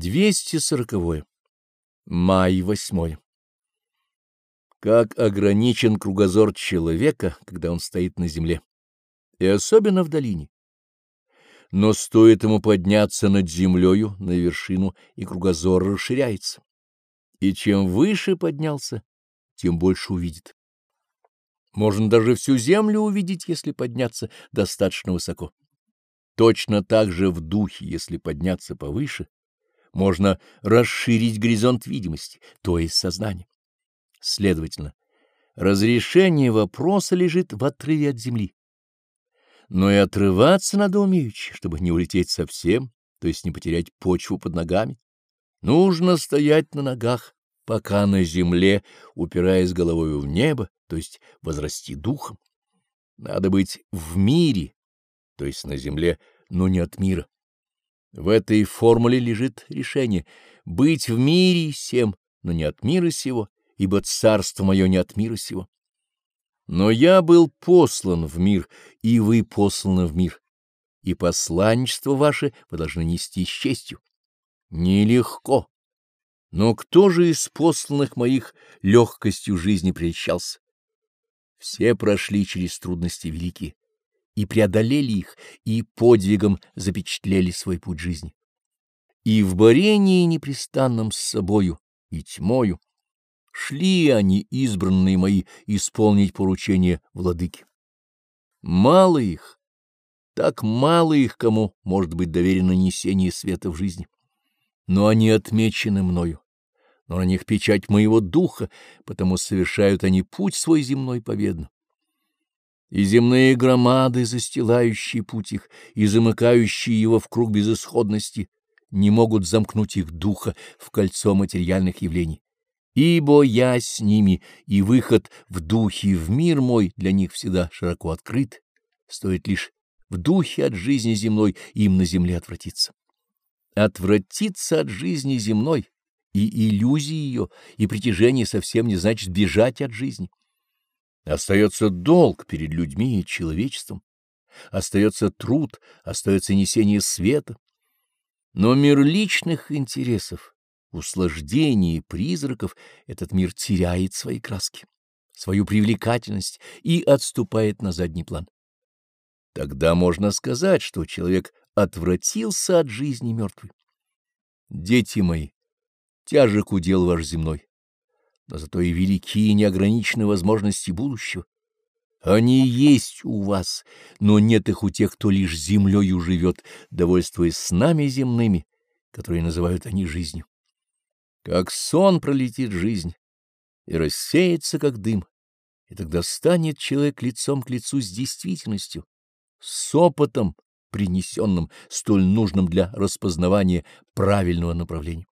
240. Май 8. Как ограничен кругозор человека, когда он стоит на земле, и особенно в долине. Но стоит ему подняться над землею на вершину, и кругозор расширяется. И чем выше поднялся, тем больше увидит. Можно даже всю землю увидеть, если подняться достаточно высоко. Точно так же в духе, если подняться повыше, можно расширить горизонт видимости, то есть сознания. Следовательно, разрешение вопроса лежит в отрыве от земли. Но и отрываться надо умеючи, чтобы не улететь совсем, то есть не потерять почву под ногами. Нужно стоять на ногах, пока на земле, упираясь головой в небо, то есть возрасти духом. Надо быть в мире, то есть на земле, но не от мира. В этой формуле лежит решение — быть в мире всем, но не от мира сего, ибо царство мое не от мира сего. Но я был послан в мир, и вы посланы в мир, и посланничество ваше вы должны нести с честью. Нелегко. Но кто же из посланных моих легкостью жизни прельщался? Все прошли через трудности великие и преодолели их, и подвигом запечатлели свой путь жизни. И в борении непрестанном с собою и тьмою шли они, избранные мои, исполнить поручение владыки. Мало их, так мало их, кому может быть доверено несение света в жизни. Но они отмечены мною, но на них печать моего духа, потому совершают они путь свой земной победно и земные громады, застилающие путь их и замыкающие его в круг безысходности, не могут замкнуть их духа в кольцо материальных явлений. Ибо я с ними, и выход в духе в мир мой для них всегда широко открыт, стоит лишь в духе от жизни земной им на земле отвратиться. Отвратиться от жизни земной и иллюзии ее, и притяжение совсем не значит бежать от жизни. Остается долг перед людьми и человечеством, остается труд, остается несение света. Но мир личных интересов, услаждений и призраков этот мир теряет свои краски, свою привлекательность и отступает на задний план. Тогда можно сказать, что человек отвратился от жизни мертвой. Дети мои, тяжек удел ваш земной но зато и великие неограниченные возможности будущего. Они есть у вас, но нет их у тех, кто лишь землею живет, довольствуясь снами земными, которые называют они жизнью. Как сон пролетит жизнь и рассеется, как дым, и тогда станет человек лицом к лицу с действительностью, с опытом, принесенным, столь нужным для распознавания правильного направления.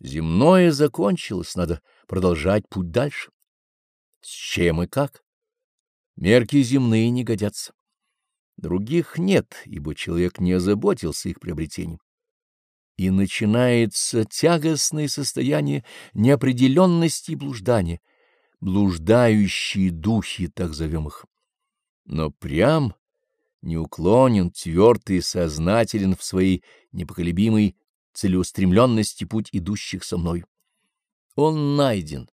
Земное закончилось, надо продолжать путь дальше. С чем и как? Мерки земные не годятся. Других нет, ибо человек не озаботился их приобретением. И начинается тягостное состояние неопределенности и блуждания, блуждающие духи, так зовем их. Но прям, неуклонен, тверд и сознателен в своей непоколебимой целеустремленности путь идущих со мной. Он найден.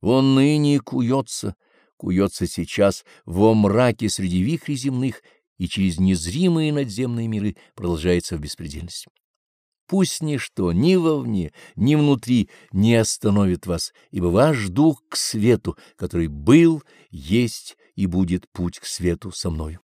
Он ныне куется, куется сейчас во мраке среди вихрей земных и через незримые надземные миры продолжается в беспредельность. Пусть ничто ни вовне, ни внутри не остановит вас, ибо ваш дух к свету, который был, есть и будет путь к свету со мною.